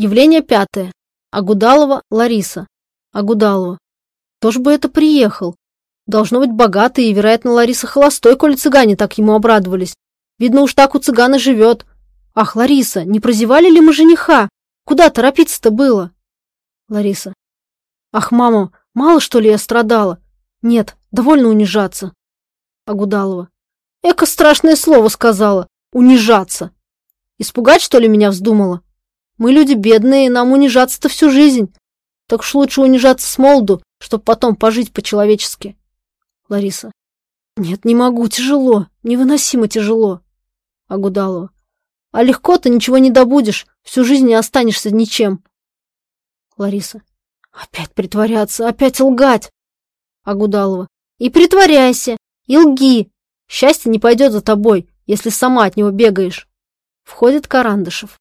Явление пятое. Агудалова Лариса. Агудалова. Кто ж бы это приехал? Должно быть богатый и, вероятно, Лариса холостой, коли цыгане так ему обрадовались. Видно, уж так у цыгана живет. Ах, Лариса, не прозевали ли мы жениха? Куда торопиться-то было? Лариса. Ах, мама, мало что ли я страдала? Нет, довольно унижаться. Агудалова. Эко страшное слово сказала. Унижаться. Испугать, что ли, меня вздумала? Мы люди бедные, нам унижаться-то всю жизнь. Так уж лучше унижаться с молоду, чтоб потом пожить по-человечески. Лариса. Нет, не могу, тяжело, невыносимо тяжело. Агудалова. А легко-то ничего не добудешь, всю жизнь не останешься ничем. Лариса. Опять притворяться, опять лгать. Агудалова. И притворяйся, и лги. Счастье не пойдет за тобой, если сама от него бегаешь. Входит Карандышев.